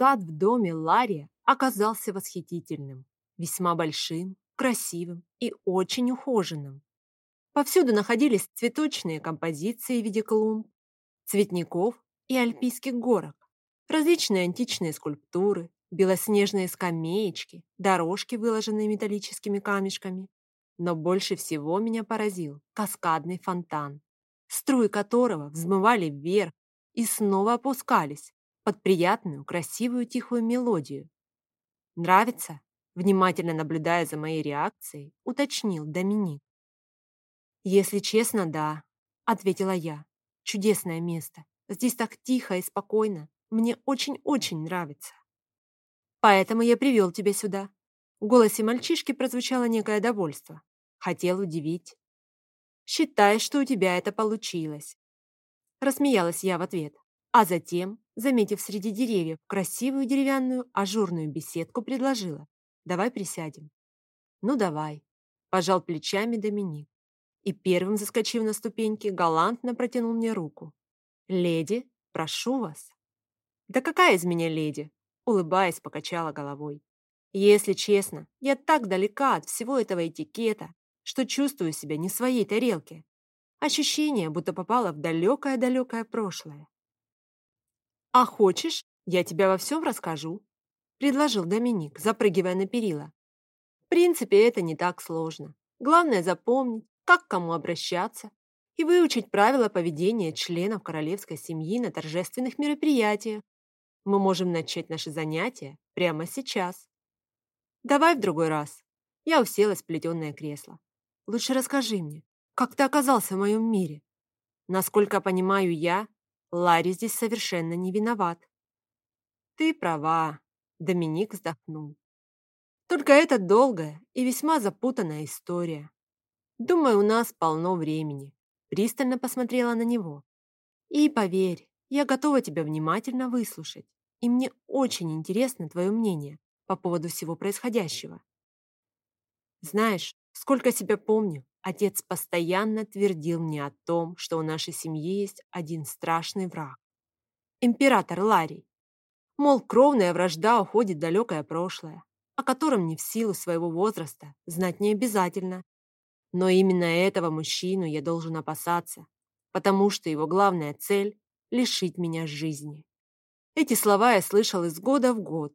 Сад в доме Лария оказался восхитительным, весьма большим, красивым и очень ухоженным. Повсюду находились цветочные композиции в виде клумб, цветников и альпийских горок, различные античные скульптуры, белоснежные скамеечки, дорожки, выложенные металлическими камешками. Но больше всего меня поразил каскадный фонтан, струи которого взмывали вверх и снова опускались под приятную, красивую, тихую мелодию. «Нравится?» Внимательно наблюдая за моей реакцией, уточнил Доминик. «Если честно, да», — ответила я. «Чудесное место. Здесь так тихо и спокойно. Мне очень-очень нравится». Поэтому я привел тебя сюда». В голосе мальчишки прозвучало некое довольство. Хотел удивить. «Считай, что у тебя это получилось». Рассмеялась я в ответ, а затем, заметив среди деревьев красивую деревянную ажурную беседку, предложила. «Давай присядем». «Ну, давай», – пожал плечами Доминик. И первым, заскочив на ступеньки, галантно протянул мне руку. «Леди, прошу вас». «Да какая из меня леди?» улыбаясь, покачала головой. Если честно, я так далека от всего этого этикета, что чувствую себя не в своей тарелке. Ощущение, будто попала в далекое-далекое прошлое. «А хочешь, я тебя во всем расскажу?» – предложил Доминик, запрыгивая на перила. «В принципе, это не так сложно. Главное запомнить, как к кому обращаться, и выучить правила поведения членов королевской семьи на торжественных мероприятиях. Мы можем начать наше занятие прямо сейчас. Давай в другой раз. Я уселась в плетеное кресло. Лучше расскажи мне, как ты оказался в моем мире? Насколько понимаю я, Ларри здесь совершенно не виноват. Ты права, Доминик вздохнул. Только это долгая и весьма запутанная история. Думаю, у нас полно времени. Пристально посмотрела на него. И поверь, я готова тебя внимательно выслушать, и мне очень интересно твое мнение по поводу всего происходящего. Знаешь, сколько себя помню, отец постоянно твердил мне о том, что у нашей семьи есть один страшный враг. Император Ларий. Мол, кровная вражда уходит в далекое прошлое, о котором не в силу своего возраста знать не обязательно. Но именно этого мужчину я должен опасаться, потому что его главная цель лишить меня жизни. Эти слова я слышал из года в год,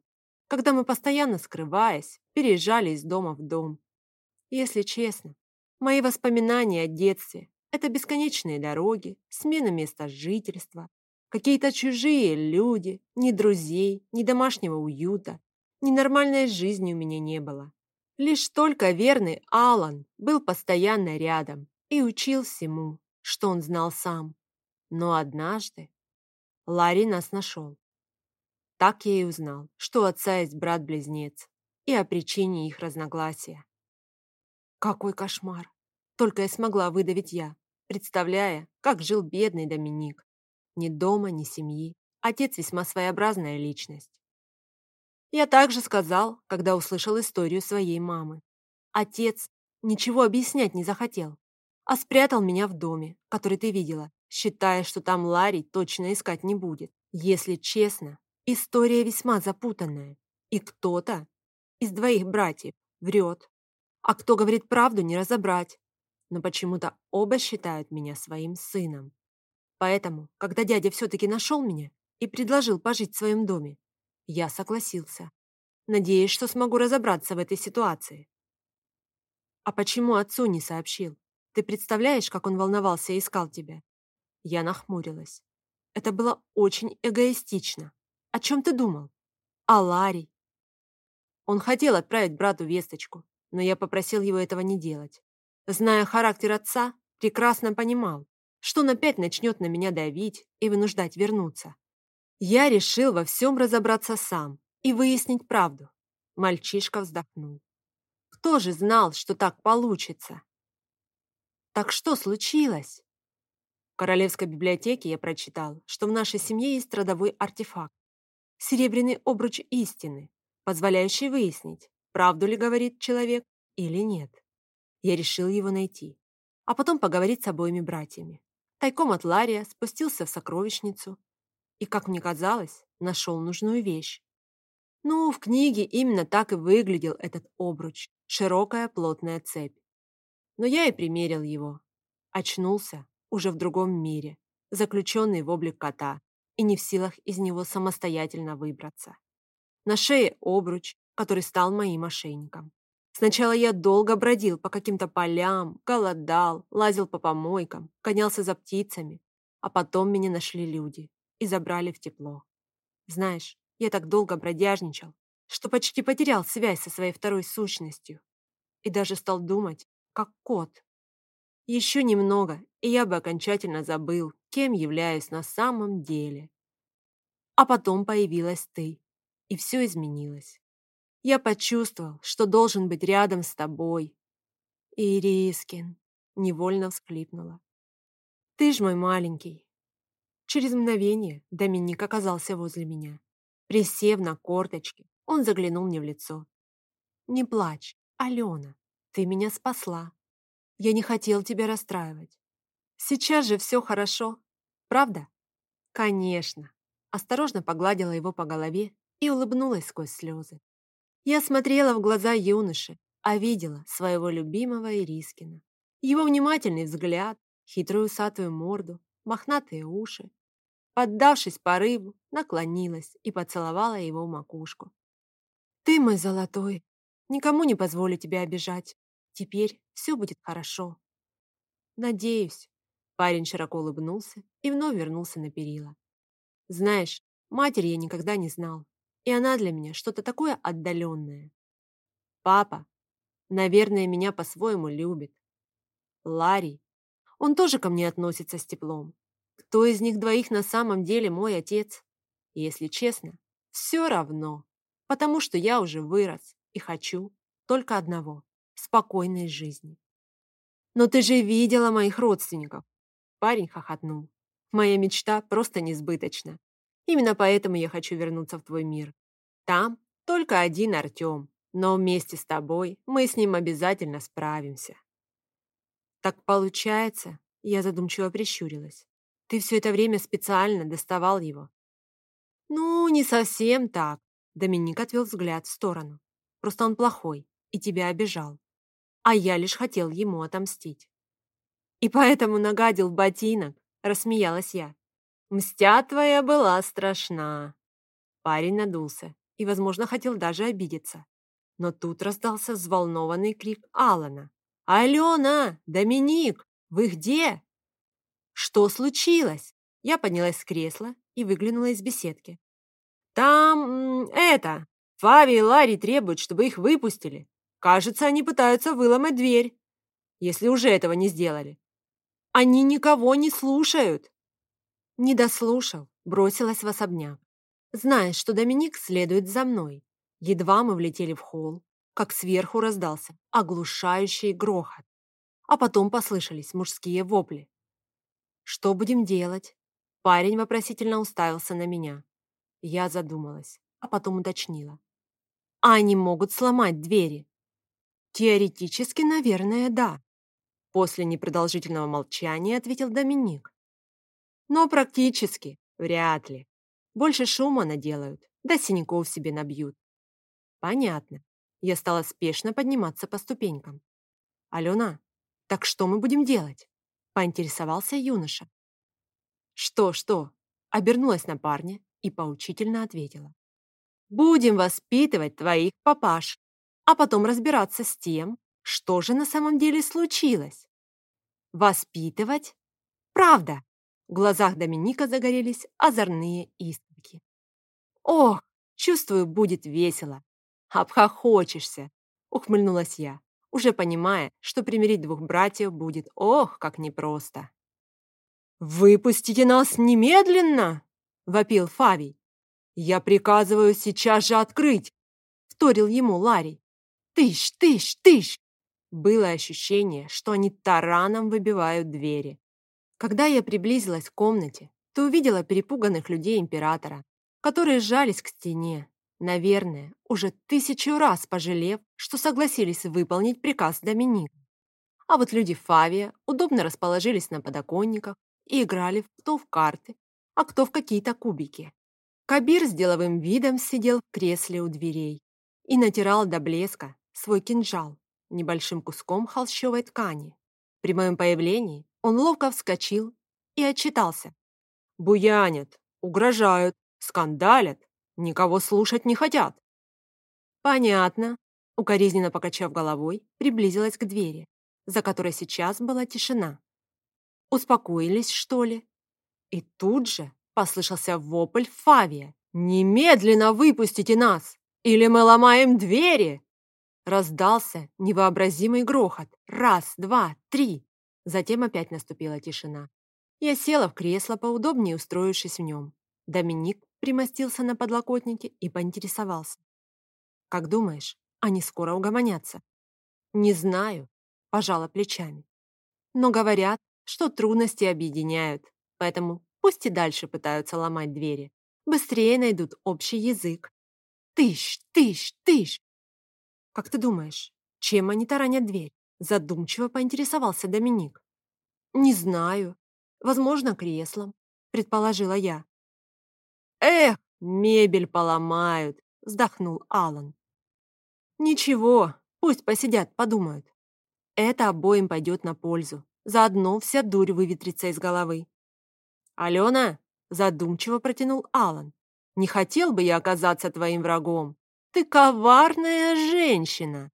когда мы постоянно скрываясь, переезжали из дома в дом. Если честно, мои воспоминания о детстве – это бесконечные дороги, смена места жительства, какие-то чужие люди, ни друзей, ни домашнего уюта, ни нормальной жизни у меня не было. Лишь только верный Алан был постоянно рядом и учил всему, что он знал сам. Но однажды Ларри нас нашел. Так я и узнал, что отца есть брат-близнец, и о причине их разногласия. Какой кошмар! Только и смогла выдавить я, представляя, как жил бедный Доминик. Ни дома, ни семьи. Отец весьма своеобразная личность. Я также сказал, когда услышал историю своей мамы. Отец ничего объяснять не захотел, а спрятал меня в доме, который ты видела, считая, что там Ларри точно искать не будет. Если честно, история весьма запутанная, и кто-то из двоих братьев врет, а кто говорит правду, не разобрать. Но почему-то оба считают меня своим сыном. Поэтому, когда дядя все-таки нашел меня и предложил пожить в своем доме, я согласился, надеясь, что смогу разобраться в этой ситуации. А почему отцу не сообщил? Ты представляешь, как он волновался и искал тебя? Я нахмурилась. Это было очень эгоистично. О чем ты думал? О Ларри. Он хотел отправить брату весточку, но я попросил его этого не делать. Зная характер отца, прекрасно понимал, что он опять начнет на меня давить и вынуждать вернуться. Я решил во всем разобраться сам и выяснить правду. Мальчишка вздохнул. Кто же знал, что так получится? Так что случилось? В Королевской библиотеке я прочитал, что в нашей семье есть родовой артефакт. Серебряный обруч истины, позволяющий выяснить, правду ли говорит человек или нет. Я решил его найти, а потом поговорить с обоими братьями. Тайком от Лария спустился в сокровищницу и, как мне казалось, нашел нужную вещь. Ну, в книге именно так и выглядел этот обруч, широкая плотная цепь. Но я и примерил его. Очнулся уже в другом мире, заключенный в облик кота, и не в силах из него самостоятельно выбраться. На шее обруч, который стал моим ошейником. Сначала я долго бродил по каким-то полям, голодал, лазил по помойкам, гонялся за птицами, а потом меня нашли люди и забрали в тепло. Знаешь, я так долго бродяжничал, что почти потерял связь со своей второй сущностью и даже стал думать, как кот. Еще немного, и я бы окончательно забыл, кем являюсь на самом деле. А потом появилась ты, и все изменилось. Я почувствовал, что должен быть рядом с тобой. Ирискин, невольно всхлипнула. Ты ж мой маленький. Через мгновение Доминик оказался возле меня. Присев на корточки, он заглянул мне в лицо. «Не плачь, Алена, ты меня спасла. Я не хотел тебя расстраивать. Сейчас же все хорошо, правда?» «Конечно», осторожно погладила его по голове и улыбнулась сквозь слезы. Я смотрела в глаза юноши, а видела своего любимого Ирискина. Его внимательный взгляд, хитрую усатую морду, мохнатые уши. Поддавшись порыву, наклонилась и поцеловала его макушку. «Ты мой золотой, никому не позволю тебя обижать. Теперь все будет хорошо». «Надеюсь». Парень широко улыбнулся и вновь вернулся на перила. «Знаешь, матери я никогда не знал, и она для меня что-то такое отдаленное. Папа, наверное, меня по-своему любит. Ларри, он тоже ко мне относится с теплом. Кто из них двоих на самом деле мой отец? Если честно, все равно, потому что я уже вырос и хочу только одного – спокойной жизни. Но ты же видела моих родственников. Парень хохотнул. Моя мечта просто несбыточна. Именно поэтому я хочу вернуться в твой мир. Там только один Артем, но вместе с тобой мы с ним обязательно справимся. Так получается, я задумчиво прищурилась. Ты все это время специально доставал его. Ну, не совсем так. Доминик отвел взгляд в сторону. Просто он плохой и тебя обижал. А я лишь хотел ему отомстить. И поэтому нагадил ботинок, рассмеялась я. Мстя твоя была страшна. Парень надулся и, возможно, хотел даже обидеться. Но тут раздался взволнованный крик Алана. «Алена! Доминик! Вы где?» «Что случилось?» Я поднялась с кресла и выглянула из беседки. «Там... это... Фави и Ларри требуют, чтобы их выпустили. Кажется, они пытаются выломать дверь, если уже этого не сделали. Они никого не слушают!» Не дослушал, бросилась в особняк. Зная, что Доминик следует за мной. Едва мы влетели в холл, как сверху раздался оглушающий грохот. А потом послышались мужские вопли. «Что будем делать?» Парень вопросительно уставился на меня. Я задумалась, а потом уточнила. «А они могут сломать двери?» «Теоретически, наверное, да», После непродолжительного молчания ответил Доминик. Но практически вряд ли. Больше шума наделают, да синяков себе набьют. Понятно. Я стала спешно подниматься по ступенькам. Алена, так что мы будем делать? Поинтересовался юноша. Что, что? Обернулась на парня и поучительно ответила. Будем воспитывать твоих папаш, а потом разбираться с тем, что же на самом деле случилось. Воспитывать? Правда. В глазах Доминика загорелись озорные искорки. «Ох, чувствую, будет весело. Обхохочешься!» — ухмыльнулась я, уже понимая, что примирить двух братьев будет ох, как непросто. «Выпустите нас немедленно!» — вопил Фавий. «Я приказываю сейчас же открыть!» — вторил ему Ларри. «Тыщ, тыщ, тыщ!» Было ощущение, что они тараном выбивают двери. Когда я приблизилась к комнате, то увидела перепуганных людей императора, которые сжались к стене, наверное, уже тысячу раз пожалев, что согласились выполнить приказ Доминика. А вот люди Фавия удобно расположились на подоконниках и играли кто в карты, а кто в какие-то кубики. Кабир с деловым видом сидел в кресле у дверей и натирал до блеска свой кинжал небольшим куском холщовой ткани. При моем появлении он ловко вскочил и отчитался. «Буянят, угрожают, скандалят, никого слушать не хотят». «Понятно», — укоризненно покачав головой, приблизилась к двери, за которой сейчас была тишина. «Успокоились, что ли?» И тут же послышался вопль Фавия. «Немедленно выпустите нас, или мы ломаем двери!» Раздался невообразимый грохот. Раз, два, три. Затем опять наступила тишина. Я села в кресло, поудобнее устроившись в нем. Доминик примостился на подлокотнике и поинтересовался. «Как думаешь, они скоро угомонятся?» «Не знаю», – пожала плечами. «Но говорят, что трудности объединяют, поэтому Пусть и дальше пытаются ломать двери. Быстрее найдут общий язык. Тыщ, тыщ, тыщ. Как ты думаешь, чем они таранят дверь? Задумчиво поинтересовался Доминик. Не знаю. Возможно, креслом, предположила я. Эх, мебель поломают, вздохнул Алан. Ничего, пусть посидят, подумают. Это обоим пойдет на пользу. Заодно вся дурь выветрится из головы. «Алена!» – задумчиво протянул Алан. «Не хотел бы я оказаться твоим врагом. Ты коварная женщина!»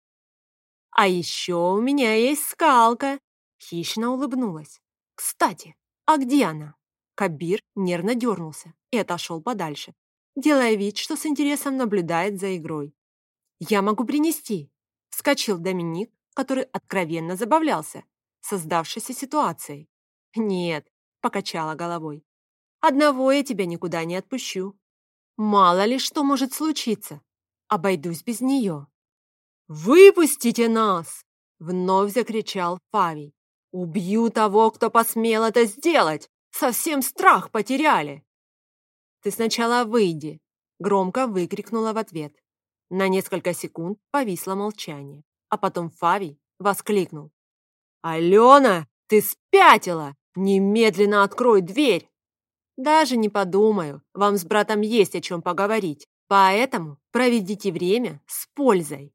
«А еще у меня есть скалка!» – хищно улыбнулась. «Кстати, а где она?» Кабир нервно дернулся и отошел подальше, делая вид, что с интересом наблюдает за игрой. «Я могу принести!» – вскочил Доминик, который откровенно забавлялся создавшейся ситуацией. «Нет, покачала головой. «Одного я тебя никуда не отпущу. Мало ли что может случиться. Обойдусь без нее». «Выпустите нас!» — вновь закричал Фавий. «Убью того, кто посмел это сделать! Совсем страх потеряли!» «Ты сначала выйди!» — громко выкрикнула в ответ. На несколько секунд повисло молчание, а потом Фавий воскликнул. «Алена, ты спятила! «Немедленно открой дверь!» «Даже не подумаю, вам с братом есть о чем поговорить, поэтому проведите время с пользой».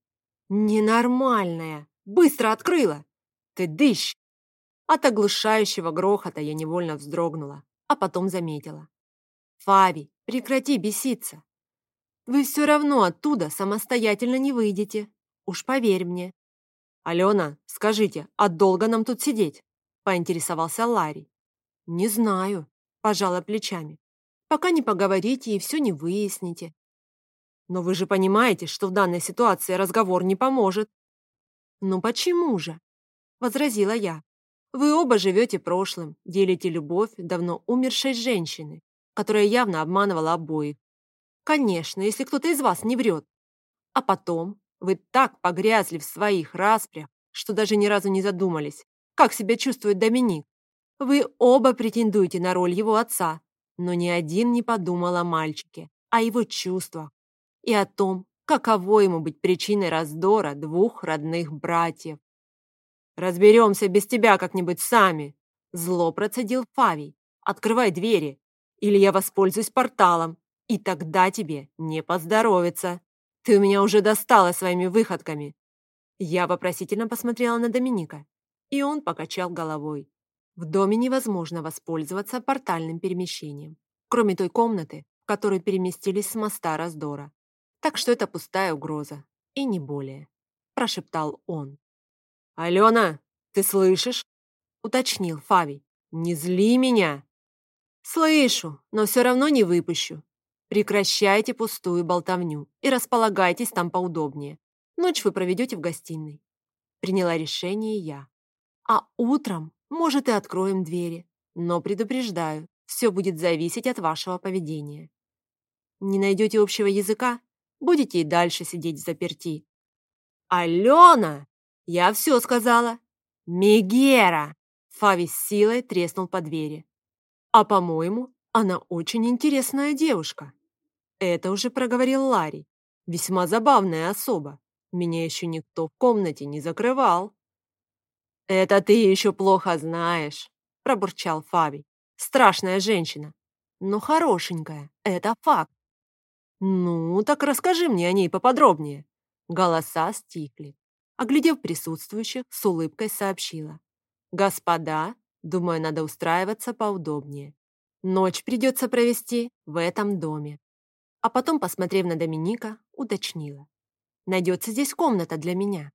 «Ненормальная! Быстро открыла!» «Ты дышь!» От оглушающего грохота я невольно вздрогнула, а потом заметила. «Фаби, прекрати беситься! Вы все равно оттуда самостоятельно не выйдете, уж поверь мне». «Алена, скажите, а долго нам тут сидеть?» поинтересовался Ларри. «Не знаю», – пожала плечами. «Пока не поговорите и все не выясните». «Но вы же понимаете, что в данной ситуации разговор не поможет». «Ну почему же?» – возразила я. «Вы оба живете прошлым, делите любовь давно умершей женщины, которая явно обманывала обоих. Конечно, если кто-то из вас не врет. А потом вы так погрязли в своих распрях, что даже ни разу не задумались, как себя чувствует Доминик? Вы оба претендуете на роль его отца, но ни один не подумал о мальчике, о его чувствах и о том, каково ему быть причиной раздора двух родных братьев. «Разберемся без тебя как-нибудь сами», — зло процедил Фавий. «Открывай двери, или я воспользуюсь порталом, и тогда тебе не поздоровится. Ты меня уже достала своими выходками». Я вопросительно посмотрела на Доминика и он покачал головой. В доме невозможно воспользоваться портальным перемещением, кроме той комнаты, в которой переместились с моста раздора. Так что это пустая угроза, и не более, прошептал он. «Алена, ты слышишь?» уточнил Фавий. «Не зли меня!» «Слышу, но все равно не выпущу. Прекращайте пустую болтовню и располагайтесь там поудобнее. Ночь вы проведете в гостиной». Приняла решение я. А утром, может, и откроем двери. Но предупреждаю, все будет зависеть от вашего поведения. Не найдете общего языка, будете и дальше сидеть заперти. «Алена! Я все сказала!» «Мегера!» Фави с силой треснул по двери. «А, по-моему, она очень интересная девушка». Это уже проговорил Ларри. Весьма забавная особа. Меня еще никто в комнате не закрывал. «Это ты еще плохо знаешь», – пробурчал Фаби. «Страшная женщина, но хорошенькая, это факт. «Ну, так расскажи мне о ней поподробнее». Голоса стихли. Оглядев присутствующих, с улыбкой сообщила. «Господа, думаю, надо устраиваться поудобнее. Ночь придется провести в этом доме». А потом, посмотрев на Доминика, уточнила. «Найдется здесь комната для меня?»